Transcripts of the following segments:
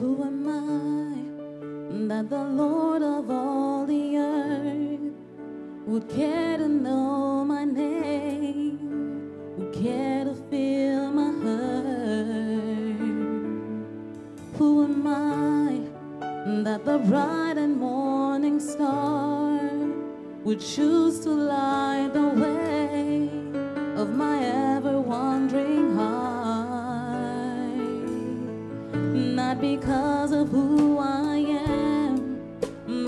Who am I that the Lord of all the earth would care to know my name, would care to feel my hurt? Who am I that the bright and morning star would choose to light the way of my ever wandering Not because of who I am,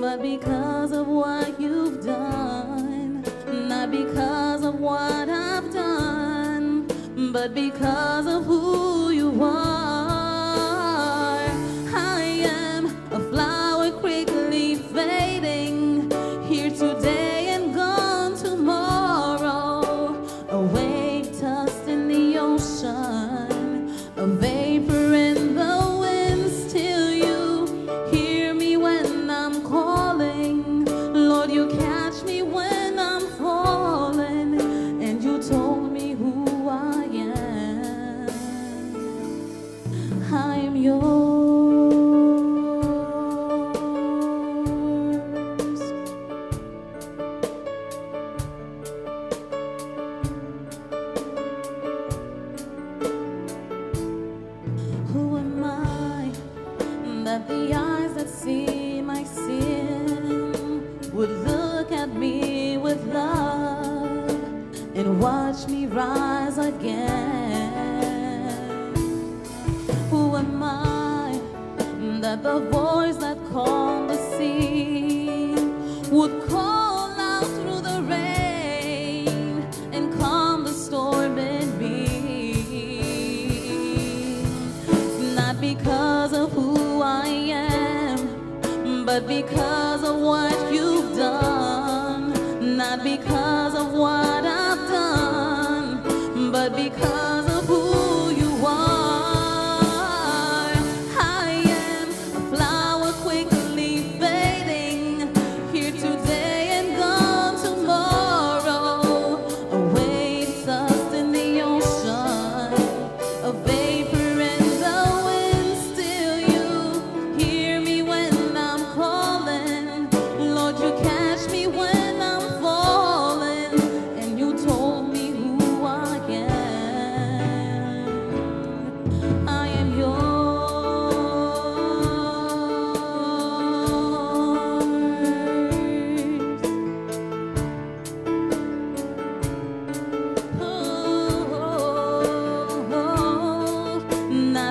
but because of what you've done. Not because of what I've done, but because of who you are. And watch me rise again? Who am I that the voice that calmed the sea would call out through the rain and calm the storm in me? Not because of who I am, but because of what you've done. Not because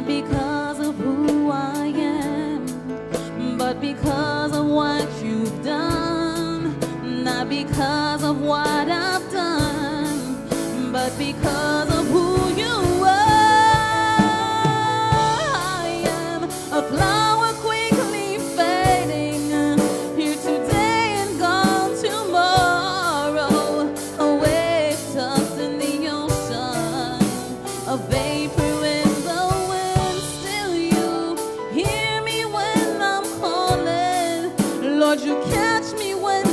because of who I am, but because of what you've done, not because of what I've done, but because Lord, you catch me when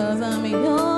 cause I'm yours.